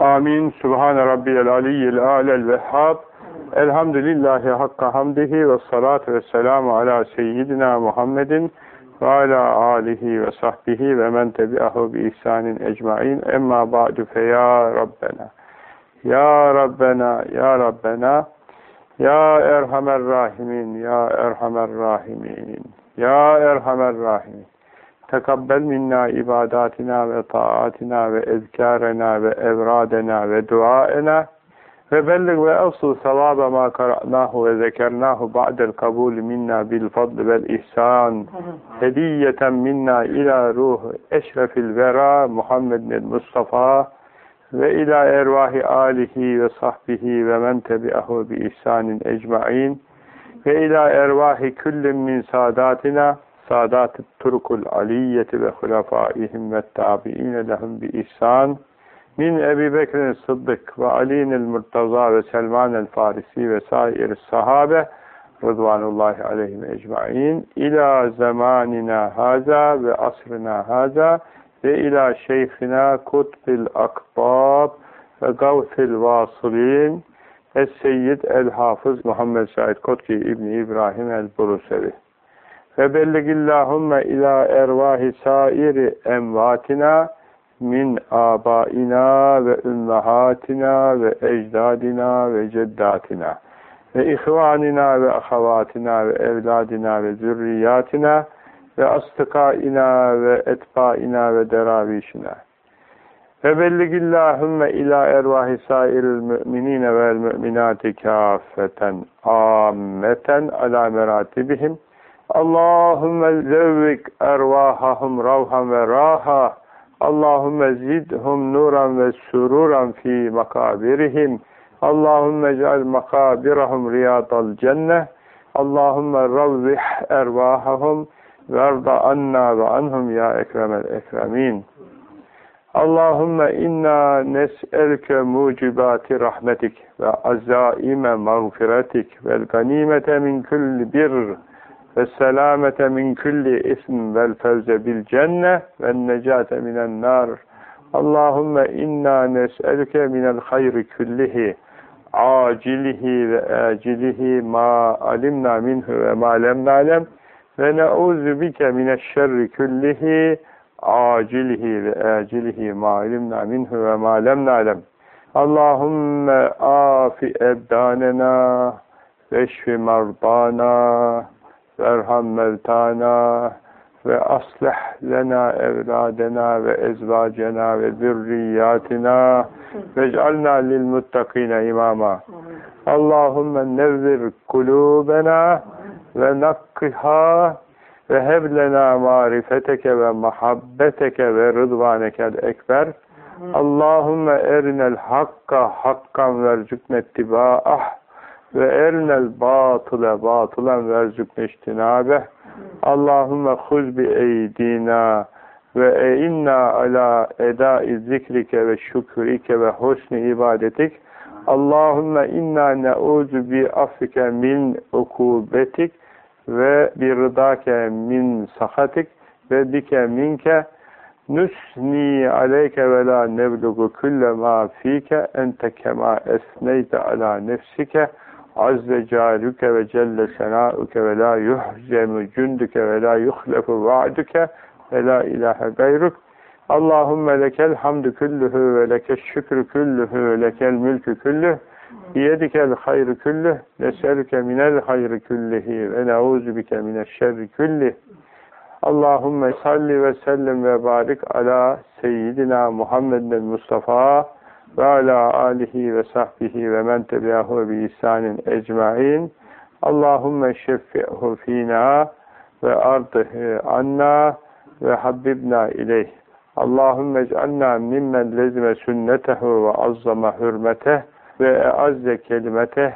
Amin. Subhane Rabbiyel Aliyyil Alel Vehhab. Elhamdülillahi Hakka hamdihi ve salatu ve selamu ala seyyidina Muhammedin ve ala alihi ve sahbihi ve men tebi'ahu bi ihsanin ecmain. Emma ba'du fe ya Rabbena. Ya Rabbena, Ya Rabbena, Ya Erhamer Rahimin, Ya Erhamer Rahimin, Ya Erhamer Rahimin. Tekabbel minna ibadatina ve taatina ve ezkarena ve evradena ve duaena ve bellig ve asıl sevaba ma kara'nahu ve zekernahu ba'del kabul minna bil fadl vel ihsan hediyeten minna ila ruh eşrefil vera Muhammedin Mustafa ve ila ervahi alihi sadat-ı turukul aliyyeti ve hulefaihim ve tabi'ine lehum bi ihsan. Min Ebi Bekir'in Sıddık ve Ali'nil Murtaza ve Selman el Farisi ve sair sahabe rıdvanullahi aleyhim ecmain ila zamanina haza ve asrına haza ve ila şeyhina kutbil akbab ve gavfil vasılin Es-Seyyid el-Hafız Muhammed Said Kotki İbni İbrahim el-Burusevi ve belligillahümme ila ervahi sairi emvatina min abaina ve ümmehatina ve ecdadina ve ceddatina ve ihvanina ve ahavatina ve evladina ve zürriyatina ve astıkaina ve etbaina ve deravişina ve belligillahümme ila ervahi sairil müminine vel müminati kâfeten âmmeten ala meratibihim Allahümme zevvik ervahahum ravhan ve raha. Allahümme zidhum nuran ve sururan fi makabirihim. Allahümme ceal makabirahum riyadal cenneh Allahümme ravvih ervahahum. Verda anna ve anhum ya ekremel ekremin. Allahümme inna nes'elke mucibati rahmetik ve azaime mağfiretik vel ganimete min kulli birr ve selamete min kulli ism vel fevze bil cenne ve necate minen nar. Allahümme inna nes'eluke minel hayri küllihi acilihi ve acilihi ma alimna minhu ve ma lem nalem ve ne'uzu bike mineşşerri küllihi acilihi ve acilihi ma alimna minhu ve ma lem nalem. Allahümme afi ebdanena veşfi mardana verham mevtana ve aslih lena evladena ve ezvacena ve zürriyatina vec'alna lil muttakine imama. Allahümme nevvir kulubena ve nakkiha ve heblena marifeteke ve mahabbeteke ve rıdvanekel ekber. Allahümme erinel hakka hakkan vercükne tiba'ah ve ernel batıle batılen verzükne iştinabe Allahümme huz bi eydina ve einna ala edai zikrike ve şükrike ve husni ibadetik. Allahümme inna ne'uzu bi affike min ukubetik ve bi rıdake min sahatik ve bike minke. Nusni aleyke ve la neblugu külle ma fike ente kema esneyte ala nefsike azze caluke ve celle senauke ve la yuhzemu cündüke ve la yuhlefu va'duke ve la ilahe gayruk. Allahümme lekel hamdü küllühü ve lekel şükrü küllühü ve lekel mülkü küllühü biyedikel hayrı küllüh neselüke minel hayrı küllihi ve neuzu bike mineşşerri küllih Allahümme salli ve sellem ve barik ala seyyidina Muhammedin Mustafa ve ala alihi ve sahbihi ve men tebi'ahu bi ihsanin ecmain. Allahümme şeffi'hu fina ve ardıhı anna ve habibna ileyh. Allahümme ec'alna mimmen lezime sünnetehu ve azzama hürmeteh ve eazze kelimeteh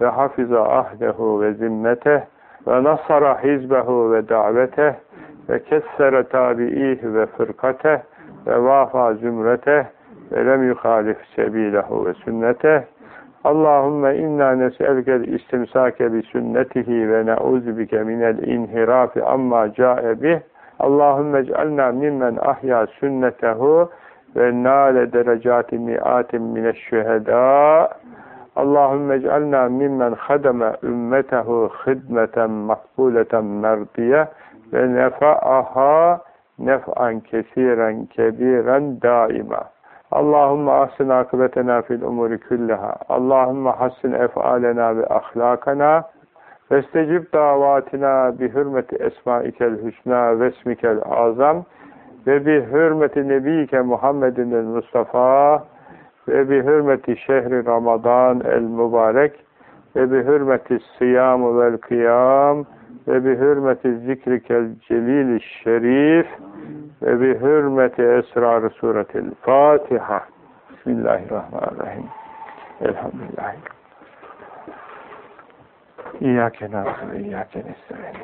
ve hafiza ahdehu ve zimmeteh ve nasara hizbehu ve daveteh ve kessere tabi'ih ve fırkateh ve vafa zümreteh ve lem yuhalif sebilehu ve sünnete. Allahümme inna nes'elkel istimsake bi sünnetihi ve ne'uzu bike minel inhirafi amma ca'e bih. Allahümme ec'alna mimmen ahya sünnetehu ve nâle derecâti mi'âtin mineşşühedâ. Allahümme ec'alna mimmen hademe ümmetehu hidmeten makbuleten merdiye ve nefa'aha nef'an kesiren kebiren daima. Allahümme ahsin akıbetena fil umuri külleha. Allahümme hassin ef'alena ve ahlakana. Vestecib davatina bi hürmeti esmaikel hüsna ve esmikel azam ve bi hürmeti nebiyike Muhammedin Mustafa ve bi hürmeti şehri Ramazan el mübarek ve bi hürmeti siyamu vel kıyam وبحرمة الذكر كالجليل الشريف وبحرمة أسرار سورة الفاتحة بسم الله الرحمن الرحيم الحمد لله إياك نعبد وإياك نستعين